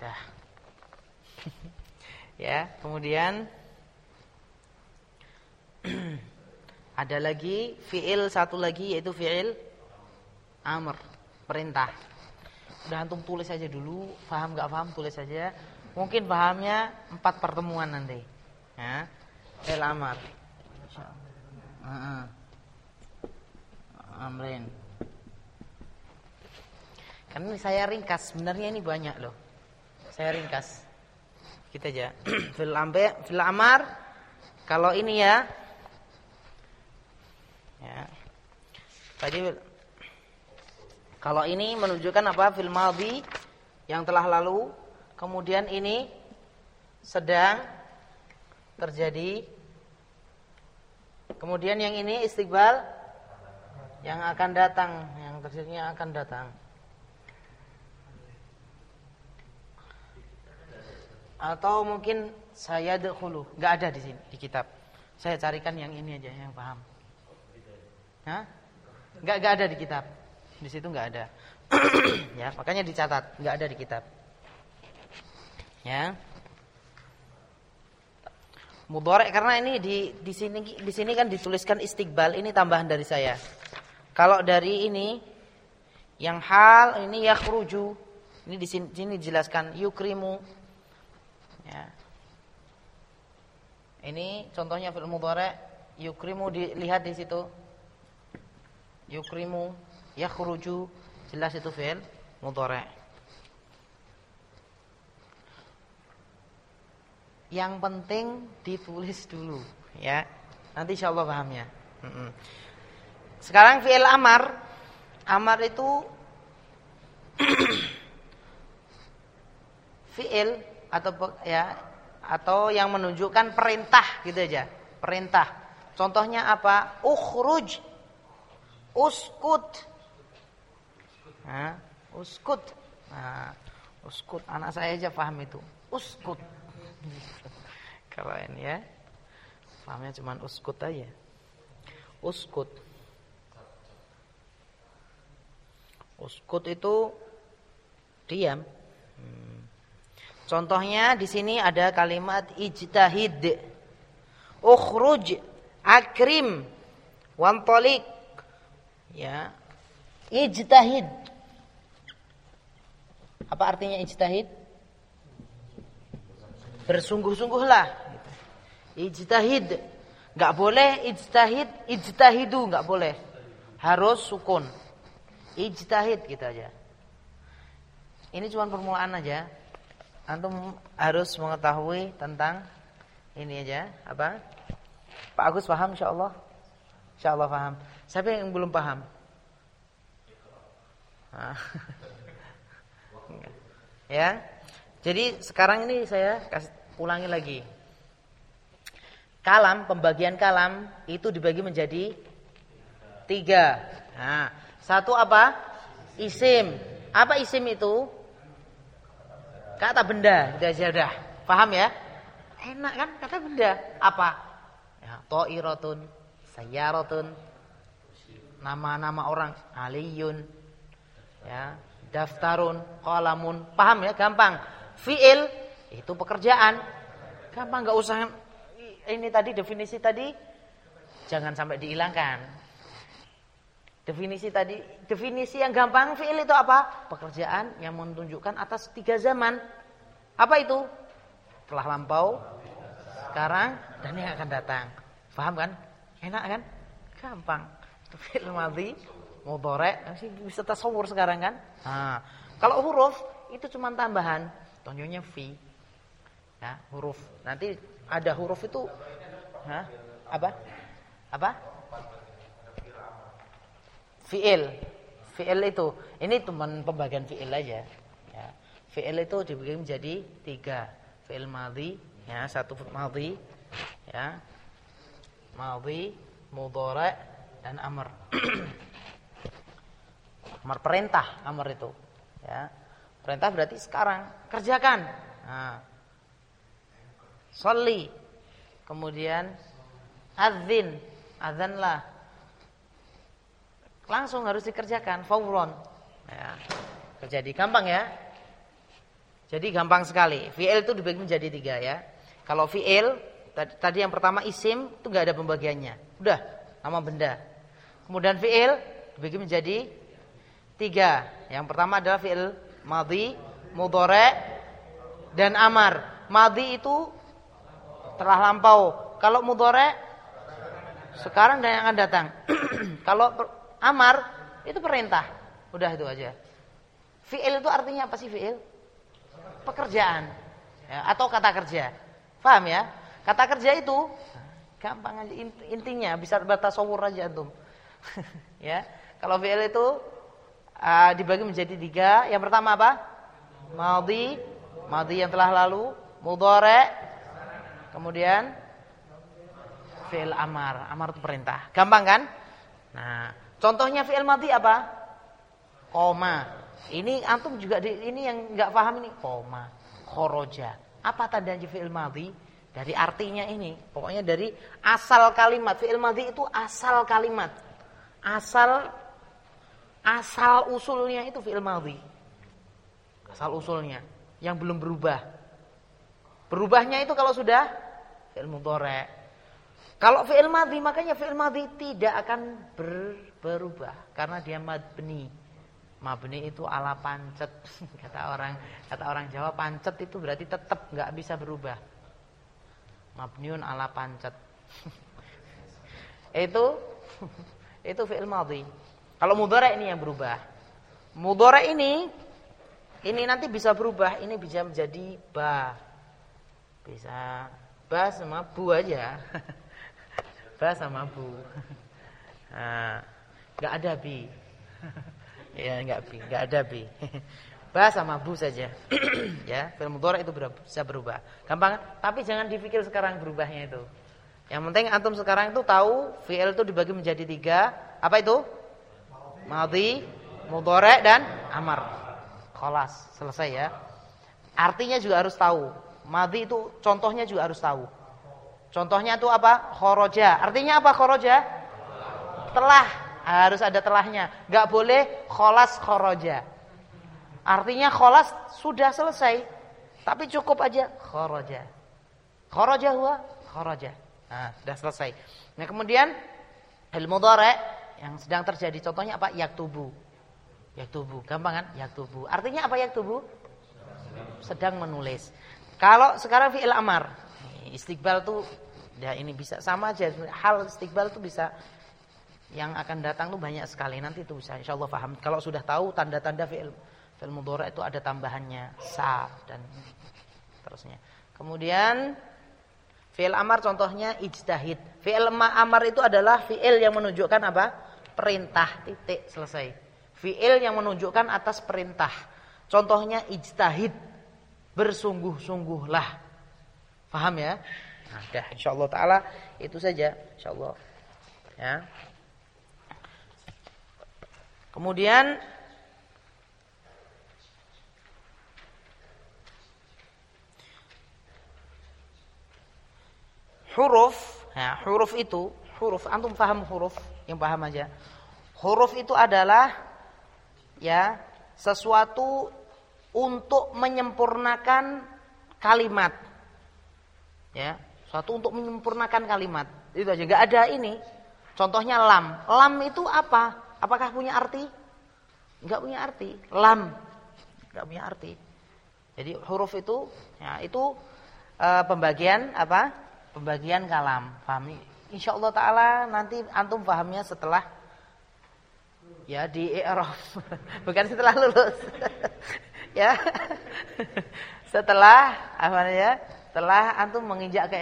dah [LAUGHS] Ya, kemudian [CLEARS THROAT] ada lagi fiil satu lagi yaitu fiil amr, perintah. Udah antum tulis saja dulu, paham nggak paham tulis saja. Mungkin pahamnya empat pertemuan nanti. Ya. Fiil amr. Amrin. Karena saya ringkas, sebenarnya ini banyak loh. Saya ringkas. Kita aja. [CLEARS THROAT] fil ambe, fil amar kalau ini ya. Ya. Tadi kalau ini menunjukkan apa? Fil madhi yang telah lalu. Kemudian ini sedang terjadi. Kemudian yang ini istiqbal yang akan datang, yang terjadinya akan datang. Atau mungkin saya dahulu, nggak ada di sini di kitab. Saya carikan yang ini aja yang paham. Nggak nggak ada di kitab. Di situ nggak ada. [CLEARS THROAT] ya, makanya dicatat, nggak ada di kitab. Ya. Mudhari karena ini di di sini di sini kan dituliskan istiqbal, ini tambahan dari saya. Kalau dari ini yang hal ini yakhruju. Ini di sini, sini dijelaskan yukrimu. Ya. Ini contohnya fil mudhari yukrimu dilihat di situ. Yukrimu yakhruju jelas itu fi'il mudhari. Yang penting ditulis dulu ya. Nanti insyaallah pahamnya. Sekarang fi'il amar. Amar itu [CLEARS THROAT] fi'il atau ya atau yang menunjukkan perintah gitu aja. Perintah. Contohnya apa? Ukhruj. Uskut. Nah, uskut. Nah, uskut. Anak saya aja paham itu. Uskut. [LAUGHS] Ini ya. Pahamnya cuma uskut aja. Uskut. Uskut itu diam. Hmm. Contohnya di sini ada kalimat ijtahid. Ukhruj, akrim, wantolik. Ya. Ijtahid. Apa artinya ijtahid? Bersungguh-sungguhlah. Ijtahid. Gak boleh ijtahid, ijtahidu. Gak boleh. Harus sukun. Ijtahid gitu aja. Ini cuma permulaan aja antum harus mengetahui tentang ini aja apa? Pak Agus paham insyaallah? Insyaallah paham. Siapa yang belum paham? Ah. [LAUGHS] ya. Jadi sekarang ini saya kasih ulangi lagi. Kalam, pembagian kalam itu dibagi menjadi tiga. Nah, satu apa? Isim. Apa isim itu? Kata benda, udah aja. Paham ya? Enak kan kata benda. Apa? Ya, to'irotun, sayyarotun, nama-nama orang, aliyun, ya, daftarun, kolamun. Paham ya? Gampang. Fi'il itu pekerjaan. Gampang nggak usah ini tadi definisi tadi jangan sampai dihilangkan. Definisi tadi, definisi yang gampang fiil itu apa? Pekerjaan yang menunjukkan atas tiga zaman. Apa itu? Telah lampau, sekarang dan yang akan datang. Paham kan? Enak kan? Gampang. Itu fiil madhi, mudhari, bisa tasawur sekarang kan? Nah, kalau huruf itu cuma tambahan. Contohnya fi. Ya, huruf. Nanti ada huruf itu Hah? Apa? Apa? Fiil. Fiil itu ini teman pembagian fiil aja. Ya. Fiil itu dibagi menjadi tiga. Fiil madhi, ya satu madhi, ya madhi, mudhari dan amr. [CLEARS THROAT] amr perintah, amr itu. Ya. Perintah berarti sekarang kerjakan. Nah. Soli. Kemudian adzin, adzanlah langsung harus dikerjakan fauron ya. terjadi gampang ya. Jadi gampang sekali. Fi'il itu dibagi menjadi tiga ya. Kalau fi'il tadi yang pertama isim itu nggak ada pembagiannya. Udah nama benda. Kemudian fi'il dibagi menjadi tiga. Yang pertama adalah fi'il madhi mudore dan amar. Madhi itu telah lampau. Kalau mudore sekarang dan yang akan datang. [CLEARS THROAT] Kalau Amar itu perintah. Udah itu aja. Fi'il itu artinya apa sih fi'il? Pekerjaan. Ya, atau kata kerja. Paham ya? Kata kerja itu gampang aja intinya bisa bertasawur aja antum. [LAUGHS] ya. Kalau fi'il itu uh, dibagi menjadi tiga. Yang pertama apa? Madhi, madhi yang telah lalu, mudhari kemudian fi'il amar. Amar itu perintah. Gampang kan? Nah, contohnya fi'il madhi apa? Koma. Ini antum juga di, ini yang nggak paham ini koma, khoroja. Apa tandanya fi'il madhi? Dari artinya ini, pokoknya dari asal kalimat. Fi'il madhi itu asal kalimat. Asal asal usulnya itu fi'il madhi. Asal usulnya yang belum berubah. Berubahnya itu kalau sudah fi'il mudhari. Kalau fi'il madhi makanya fi'il madhi tidak akan ber, berubah karena dia mabni. Mabni itu ala pancet [LAUGHS] kata orang kata orang Jawa pancet itu berarti tetap nggak bisa berubah mabniun ala pancet. [LAUGHS] itu [LAUGHS] itu fi'il madhi. Kalau mudhari ini yang berubah. Mudhari ini ini nanti bisa berubah, ini bisa menjadi ba. Bisa ba sama bu aja. Ba sama bu. Nah, enggak ada bi. ya enggak bi, enggak ada bi. Ba sama bu saja. [CLEARS THROAT] ya, fi'il mudhari itu bisa berubah. Gampang, tapi jangan dipikir sekarang berubahnya itu. Yang penting antum sekarang itu tahu fi'il itu dibagi menjadi tiga. Apa itu? Madhi, mudhari dan amar. Kholas, selesai ya. Artinya juga harus tahu. Madhi itu contohnya juga harus tahu. Contohnya itu apa? Khoroja. Artinya apa khoroja? Telah. Harus ada telahnya. Gak boleh kholas khoroja. Artinya kholas sudah selesai. Tapi cukup aja kharaja. Kharaja huwa kharaja. Nah, sudah selesai. Nah, kemudian ilmu mudhari yang sedang terjadi contohnya apa? Yaktubu. Yaktubu, gampang kan? Yaktubu. Artinya apa yaktubu? Sedang menulis. Kalau sekarang fi'il amar. Istiqbal tuh ya ini bisa sama aja. Hal istiqbal tuh bisa yang akan datang tuh banyak sekali. Nanti itu bisa insyaallah paham. Kalau sudah tahu tanda-tanda fi'il Fi'il mudhari itu ada tambahannya sa dan terusnya. Kemudian fi'il amar contohnya ijtahid. Fi'il amar itu adalah fi'il yang menunjukkan apa? Perintah, titik, selesai. Fi'il yang menunjukkan atas perintah. Contohnya ijtahid. Bersungguh-sungguhlah. Paham ya? Nah, dah insyaallah taala itu saja insyaallah. Ya. Kemudian huruf, ya, huruf itu, huruf antum paham huruf? Yang paham aja. Huruf itu adalah ya sesuatu untuk menyempurnakan kalimat. Ya, suatu untuk menyempurnakan kalimat. Itu aja, enggak ada ini. Contohnya lam. Lam itu apa? Apakah punya arti? Enggak punya arti. Lam enggak punya arti. Jadi huruf itu ya itu e, pembagian apa? pembagian kalam. Pahami? Insya Allah Taala nanti antum pahamnya setelah ya di i'raf, [LAUGHS] bukan setelah lulus. [LAUGHS] ya. [LAUGHS] setelah apa ya? Setelah antum menginjak ke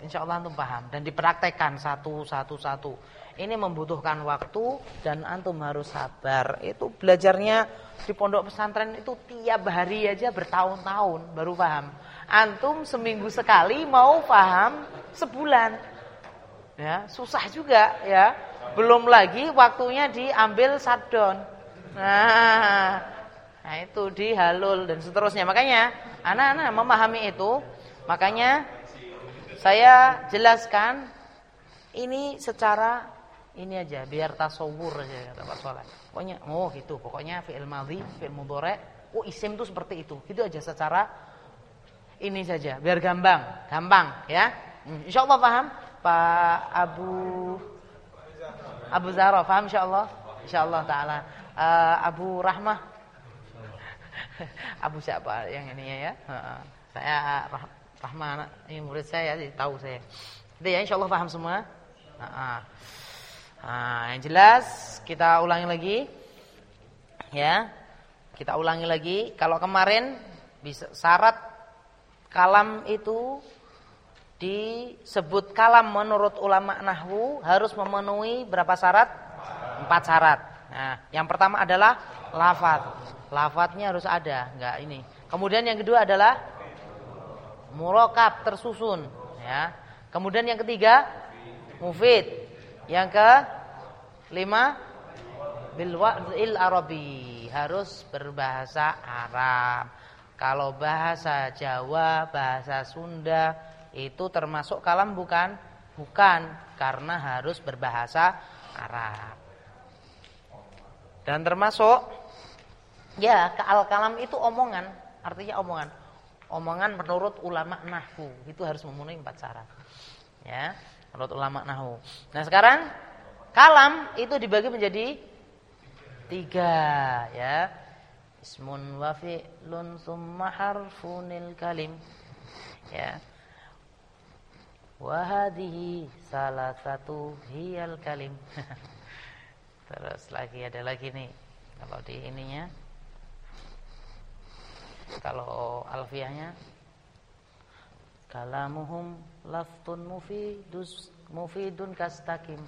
insya Allah antum paham dan dipraktekkan satu satu satu. Ini membutuhkan waktu dan antum harus sabar. Itu belajarnya di pondok pesantren itu tiap hari aja bertahun-tahun baru paham. Antum seminggu sekali mau paham sebulan. Ya, susah juga ya. Belum lagi waktunya diambil shutdown. Nah, nah itu dihalul dan seterusnya. Makanya anak-anak memahami itu, makanya saya jelaskan ini secara ini aja biar tasawur aja kata Pak Soleh. Pokoknya oh gitu, pokoknya fi'il madhi, fi'il mudhari, oh isim itu seperti itu. Gitu aja secara ini saja biar gampang, gampang ya. Hmm, insyaallah paham Pak Abu Abu Zahra paham insyaallah? Insyaallah taala. Uh, Abu Rahmah [LAUGHS] Abu siapa yang ini ya? Uh, saya Rah Rahmah ini murid saya, jadi tahu saya. Itu ya insyaallah paham semua. Uh. Nah, yang jelas kita ulangi lagi. Ya. Kita ulangi lagi. Kalau kemarin bisa syarat kalam itu disebut kalam menurut ulama nahwu harus memenuhi berapa syarat? Empat syarat. Nah, yang pertama adalah lafaz. Lafaznya harus ada, enggak ini. Kemudian yang kedua adalah murakab tersusun ya. Kemudian yang ketiga mufid. Yang ke lima bil wa'il arabi harus berbahasa Arab. Kalau bahasa Jawa, bahasa Sunda itu termasuk kalam bukan? Bukan, karena harus berbahasa Arab. Dan termasuk ya al kalam itu omongan, artinya omongan. Omongan menurut ulama nahwu itu harus memenuhi empat syarat. Ya, menurut ulama nahwu. Nah, sekarang kalam itu dibagi menjadi tiga ya. Ismun wa fi'lun summa harfunil kalim. Ya. Wahadihi salah satu hiyal kalim. [LAUGHS] Terus lagi ada lagi nih. Kalau di ininya kalau alfiahnya kalamuhum laftun mufidus mufidun kastakim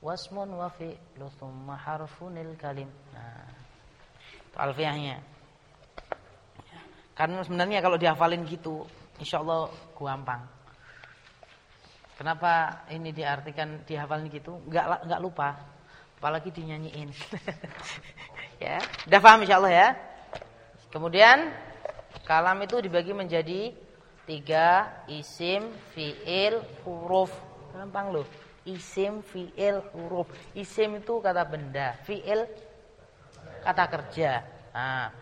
wasmun wa fi'lu thumma harfunil kalim. Nah, itu alfiahnya. Karena sebenarnya kalau dihafalin gitu, insyaallah gampang. Kenapa ini diartikan dihafalin gitu? Enggak enggak lupa. Apalagi dinyanyiin. [LAUGHS] ya, udah paham insyaallah ya. Kemudian kalam itu dibagi menjadi tiga isim, fiil, huruf. Gampang loh. Isim, fiil, huruf. Isim itu kata benda, fiil kata kerja. Nah,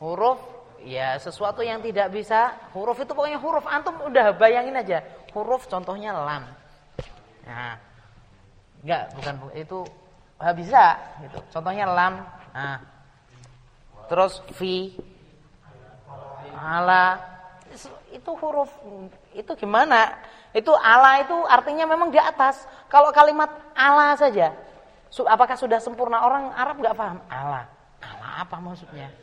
huruf ya sesuatu yang tidak bisa huruf itu pokoknya huruf antum udah bayangin aja huruf contohnya lam. Nah, enggak bukan itu bisa gitu. Contohnya lam. Nah, terus fi ala itu huruf itu gimana? Itu ala itu artinya memang di atas. Kalau kalimat ala saja, apakah sudah sempurna orang Arab nggak paham? Ala, ala apa maksudnya?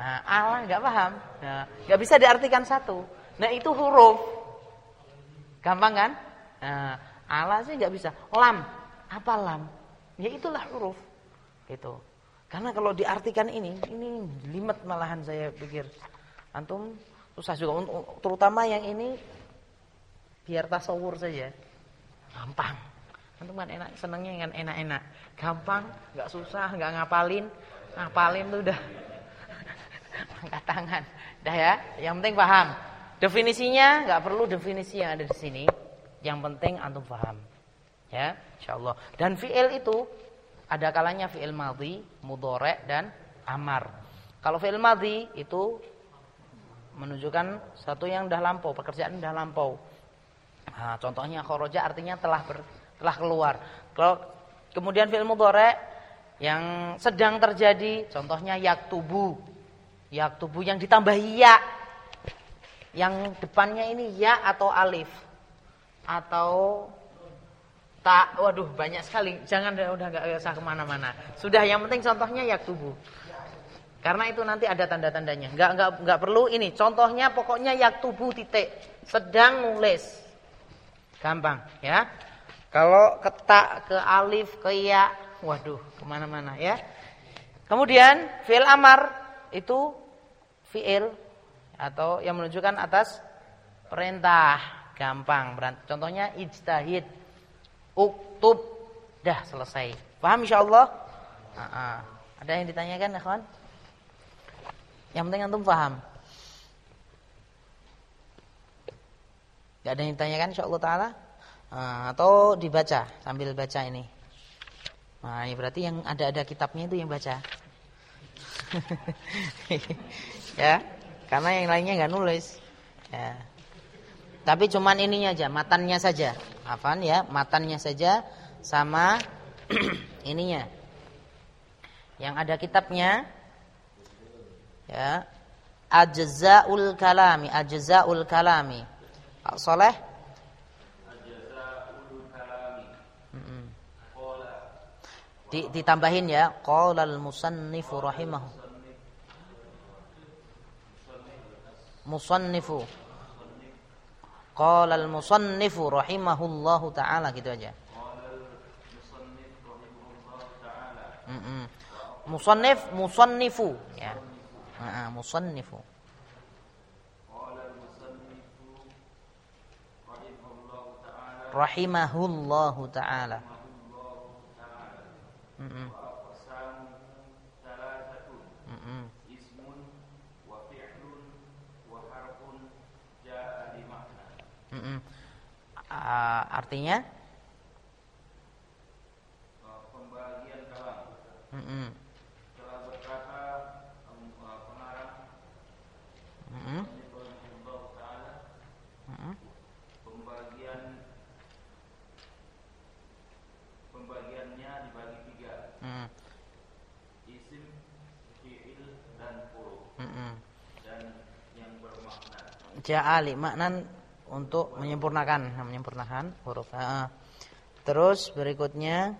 Nah, ala nggak paham. Nah, bisa diartikan satu. Nah itu huruf. Gampang kan? Nah, ala sih nggak bisa. Lam, apa lam? Ya itulah huruf. Gitu. Karena kalau diartikan ini, ini limet malahan saya pikir. Antum susah juga terutama yang ini biar tasawur saja. Gampang. Antum kan enak senengnya kan enak-enak. Gampang, nggak susah, nggak ngapalin. Ngapalin tuh udah [LAUGHS] angkat tangan. Dah ya, yang penting paham. Definisinya nggak perlu definisi yang ada di sini. Yang penting antum paham. Ya, insyaallah. Dan fi'il itu ada kalanya fi'il madhi, mudhari dan amar. Kalau fi'il madhi itu menunjukkan satu yang dah lampau, pekerjaan dah lampau. Nah, contohnya kharaja artinya telah ber, telah keluar. Kalau kemudian fi'il mudhari yang sedang terjadi, contohnya yaktubu. Yaktubu yang ditambah ya yang depannya ini ya atau alif atau tak waduh banyak sekali. Jangan udah nggak usah ke mana-mana. Sudah yang penting contohnya ya tubuh. Karena itu nanti ada tanda-tandanya. Nggak nggak nggak perlu ini. Contohnya pokoknya yak tubuh titik. Sedang nulis. Gampang ya. Kalau ketak ke alif ke ya. Waduh ke mana-mana ya. Kemudian fi'il amar itu fi'il atau yang menunjukkan atas perintah. Gampang contohnya ijtahid uktub. Dah selesai. Paham insyaallah? Allah ada yang ditanyakan ya kawan yang penting antum paham. Gak ada yang ditanyakan insyaallah taala? Atau dibaca sambil baca ini? Nah ini berarti yang ada-ada kitabnya itu yang baca. [LAUGHS] Ya karena yang lainnya nggak nulis. Ya. Tapi cuman ininya aja, matannya saja. Afan ya, matannya saja sama [CLEARS THROAT] ininya. Yang ada kitabnya ya. Ajzaul kalami, ajzaul kalami. Pak Soleh ditambahin ya qala al musannifu rahimahu musannifu Qala al-musannifu rahimahullahu taala gitu aja. Mm -mm. Musannif musannifu ya. Heeh, uh, musannifu. Rahimahullahu taala. Mm -mm. Mm-mm. Uh, artinya pembagian kalam. Mm-mm. Telah berkata um, uh, pengarang Mm-mm. Allah Taala Mm-mm. pembagian pembagiannya dibagi tiga Mm-mm. isim, fiil dan huruf Mm-mm. dan yang bermakna. Ja'ali maknan untuk menyempurnakan, menyempurnakan huruf. Ah. Terus berikutnya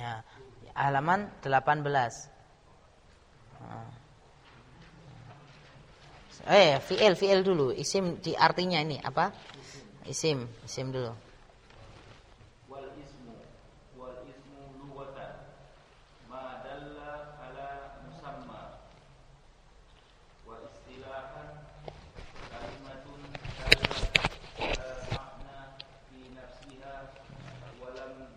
Ya, halaman 18. Ah. Eh, fi'il, fi'il dulu. Isim di artinya ini apa? Isim, isim dulu. Wal ismu wal ismu lughatan ma dalla ala musamma wa istilahan kalimatun dallat ala makna fi nafsiha wa lam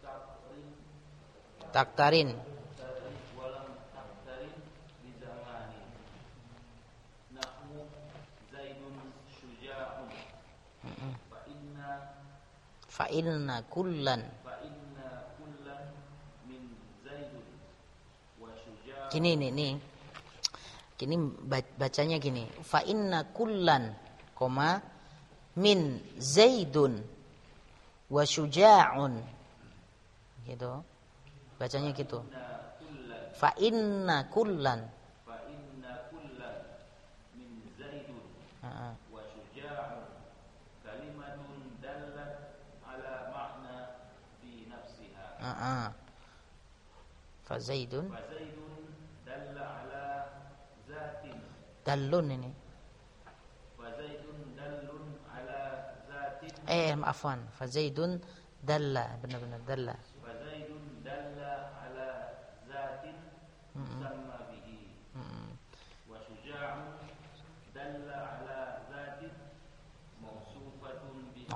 taqrin Taktarin. taqrin wa lam taqtarin bi zamanin nahmu zaidun syuja'un fa inna taktarin. Fa'inna kullan. Gini nih nih. Gini bacanya gini. Fa'inna kullan koma min zaidun wa syuja'un gitu. Bacanya gitu. Fa inna kullan. Fa inna kullan min Zaidun. Uh -uh. Wa syuja'un kalimatun dallat ala makna fi nafsiha. Uh. Fa Zaidun. Fa Zaidun dalla ala zatin. Dallun ini. Fa Zaidun dallun ala zatin. Eh, maafan. Fa Zaidun dalla benar-benar dalla. بها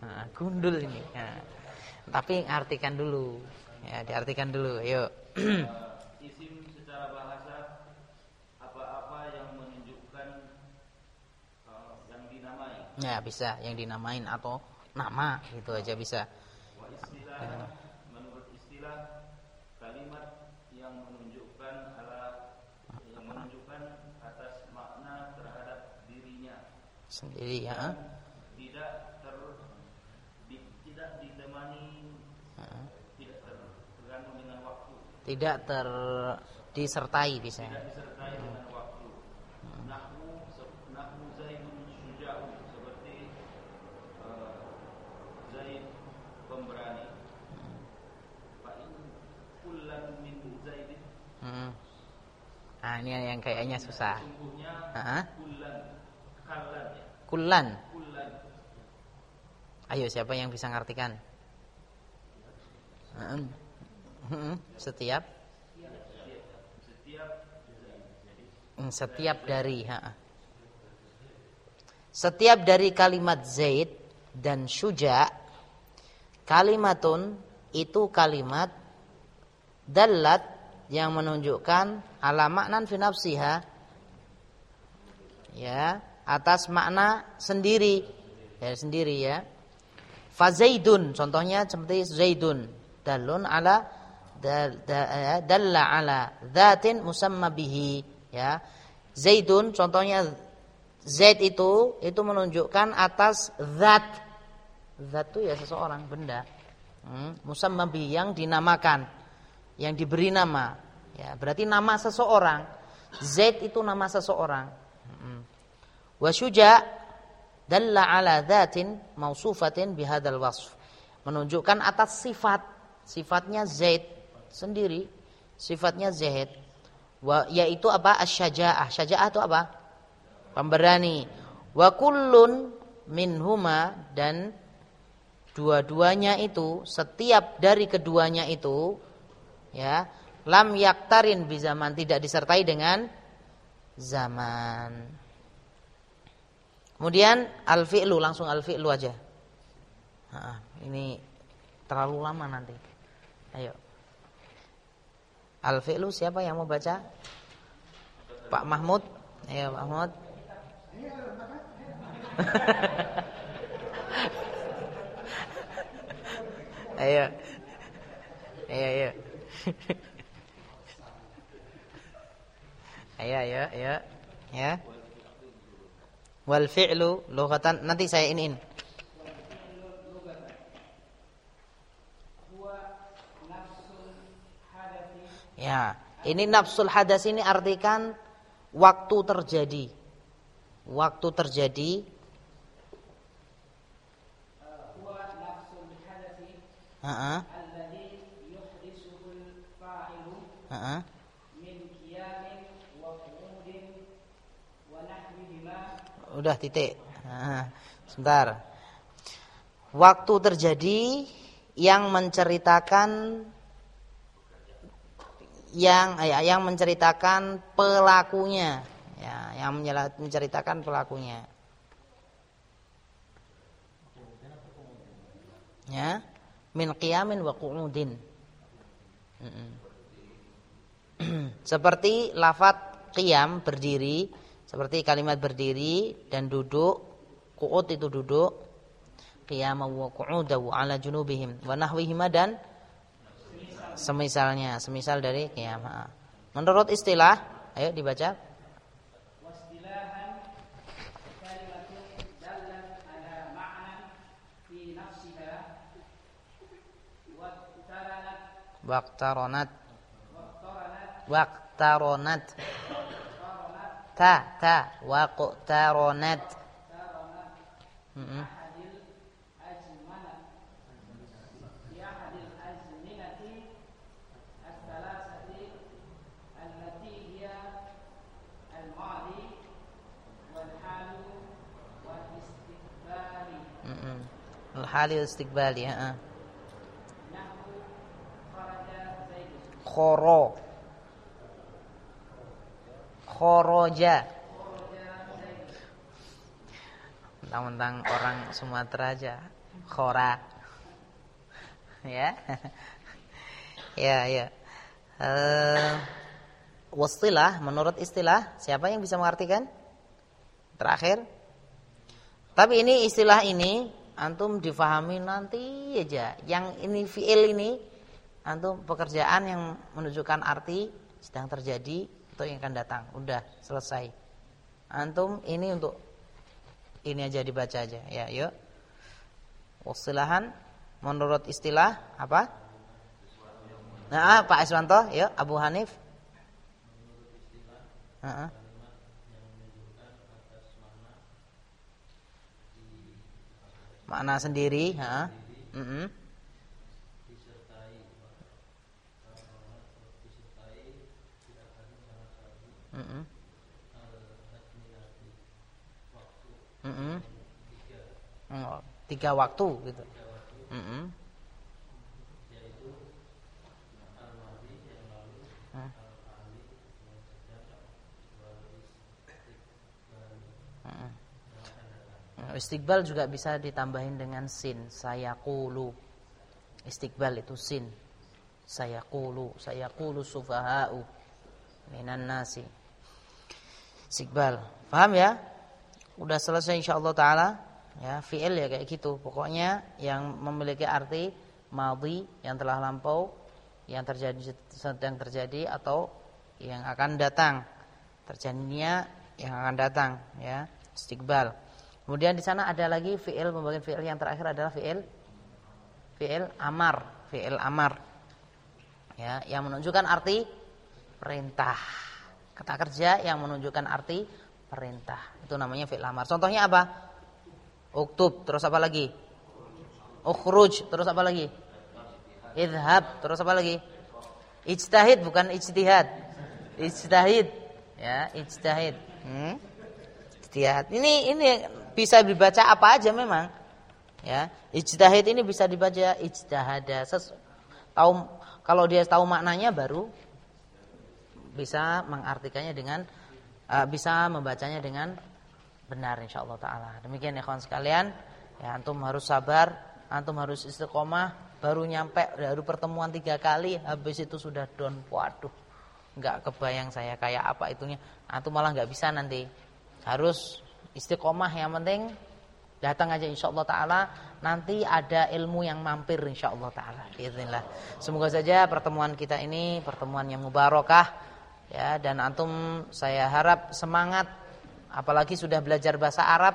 Nah, gundul ini. Nah, tapi artikan dulu. Ya, diartikan dulu. Yuk. [CLEARS THROAT] Isim secara bahasa apa-apa yang menunjukkan eh, yang dinamai ya, bisa yang dinamain atau nama gitu aja bisa. istilah menurut istilah kalimat yang menunjukkan ala yang menunjukkan atas makna terhadap dirinya Sendiri ya. dan tidak ter di- tidak ditemani Heeh. tidak ter- tergantung dengan waktu Tidak ter disertai bisa. tidak disertai dengan waktu. Nahmu nahmu Zaidun syuja'un seperti eh, Zaid pemberani. In kullan min Zaidin Mm. Nah, ini yang kayaknya susah. sungguhnya Heeh. kullan kallan ya. Kullan. Kullan Ayo siapa yang bisa ngartikan? Setiap Hmm, setiap? Dari ha. Setiap dari kalimat Zaid dan Syuja kalimatun itu kalimat dalat yang menunjukkan ala maknan fi nafsiha ya atas makna sendiri. Ya sendiri ya. Fazaidun contohnya seperti Zaidun. Dalun ala dalla ala dzatin musamma bihi ya. Zaidun contohnya Zaid itu itu menunjukkan atas zat. Zat itu ya seseorang benda. Hmm, musamma bihi yang dinamakan yang diberi nama. Ya berarti nama seseorang. Zaid itu nama seseorang. Hmm. Wasyuja dalla ala dzatin mausufatin bihadzal wasf. Menunjukkan atas sifat. Sifatnya Zaid sendiri sifatnya Zaid wa yaitu apa asyajaah syajaah itu apa pemberani wa kullun minhuma dan dua-duanya itu setiap dari keduanya itu ya lam yaktarin bi zaman tidak disertai dengan zaman Kemudian al-fi'lu langsung al-fi'lu aja. Nah, ini terlalu lama nanti. Ayo. Al-fi'lu siapa yang mau baca? Pak Mahmud. Ayo Pak Mahmud. [LAUGHS] ayo. Ayo, ayo. [LAUGHS] ayo, ayo, ayo. Ya wal fi'lu lughatan nanti saya iniin Ya, ini nafsul hadas ini artikan waktu terjadi. Waktu terjadi. Heeh. Udah titik. Nah, sebentar. Waktu terjadi yang menceritakan yang ya, yang menceritakan pelakunya. Ya yang menceritakan pelakunya. Ya min qiyamin wa qu'udin. [CLEARS THROAT] Seperti lafat qiyam berdiri seperti kalimat berdiri dan duduk, qu'ud itu duduk, qiyaman wa qu'udahu ala junubihim wa nahwihima dan semisalnya, semisal dari qiyamah. Menurut istilah, ayo dibaca. Waktaronat Waktaronat ta ta. Waqtaronat. Mm Al-hali istiqbali ya. Khoro khoroja mentang-mentang orang Sumatera aja. Khora. Ya. Ya ya. Uh, wastilah menurut istilah siapa yang bisa mengartikan? Terakhir. Tapi ini istilah ini antum difahami nanti aja yang ini fiil ini antum pekerjaan yang menunjukkan arti sedang terjadi atau yang akan datang. Udah selesai. Antum ini untuk ini aja dibaca aja ya, yuk. Wasilahan menurut istilah apa? Nah, Pak Iswanto, yuk Abu Hanif. Uh -uh. Makna sendiri, ha? Uh -uh. Mm -mm. Oh, tiga waktu gitu. Mm -mm. Istiqbal juga bisa ditambahin dengan sin. Saya kulu. Istiqbal itu sin. Saya kulu. Saya kulu sufaha'u. Minan nasi. Istiqbal. Paham ya? Udah selesai insyaallah taala. Ya, fi'il ya kayak gitu. Pokoknya yang memiliki arti madhi yang telah lampau, yang terjadi sedang terjadi atau yang akan datang. Terjadinya yang akan datang, ya. Istiqbal. Kemudian di sana ada lagi fi'il pembagian fi'il yang terakhir adalah fi'il fi'il amar, fi'il amar. Ya, yang menunjukkan arti perintah. Kata kerja yang menunjukkan arti perintah. Itu namanya fi'il amar. Contohnya apa? Uktub, terus apa lagi? Ukhruj, terus apa lagi? Idhab, terus apa lagi? Ijtahid bukan ijtihad. Ijtahid. Ya, ijtahid. Hmm? Ijtihad. Ini ini bisa dibaca apa aja memang. Ya, ijtihad ini bisa dibaca ijtihada. Tahu kalau dia tahu maknanya baru bisa mengartikannya dengan uh, bisa membacanya dengan benar insyaallah taala. Demikian ya kawan sekalian, ya antum harus sabar, antum harus istiqomah, baru nyampe baru pertemuan tiga kali habis itu sudah down. Waduh. nggak kebayang saya kayak apa itunya. Antum malah nggak bisa nanti. Harus istiqomah yang penting datang aja insyaallah taala nanti ada ilmu yang mampir insyaallah taala bismillah semoga saja pertemuan kita ini pertemuan yang mubarakah ya dan antum saya harap semangat apalagi sudah belajar bahasa Arab.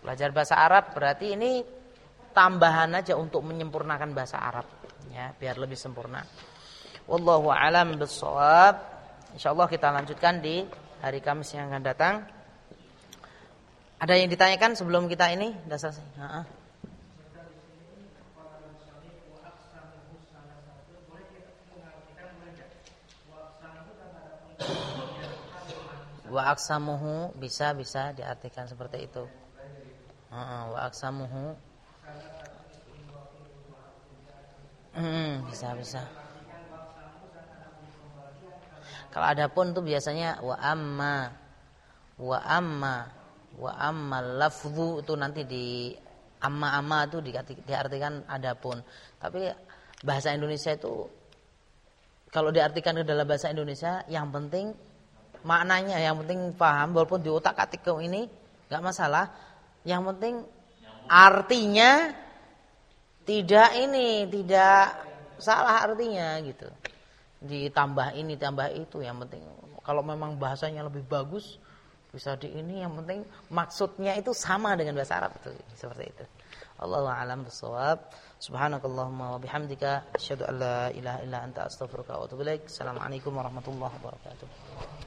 Belajar bahasa Arab berarti ini tambahan aja untuk menyempurnakan bahasa Arab ya, biar lebih sempurna. Wallahu alam bissawab. Insyaallah kita lanjutkan di hari Kamis yang akan datang. Ada yang ditanyakan sebelum kita ini? Dasar Heeh. wa aksamuhu bisa bisa diartikan seperti itu. wa aksamuhu hmm, bisa bisa. Kalau ada pun tuh biasanya wa amma wa amma wa amma lafzu itu nanti di amma-amma itu diartikan adapun. Tapi bahasa Indonesia itu kalau diartikan ke dalam bahasa Indonesia yang penting maknanya yang penting paham walaupun di otak atik ini nggak masalah. Yang penting artinya tidak ini tidak salah artinya gitu. Ditambah ini tambah itu yang penting. Kalau memang bahasanya lebih bagus bisa di ini yang penting maksudnya itu sama dengan bahasa Arab itu seperti itu. Allahu a'lam bissawab. Subhanakallahumma wa bihamdika asyhadu an la ilaha illa anta astaghfiruka wa atubu ilaik. Assalamualaikum warahmatullahi wabarakatuh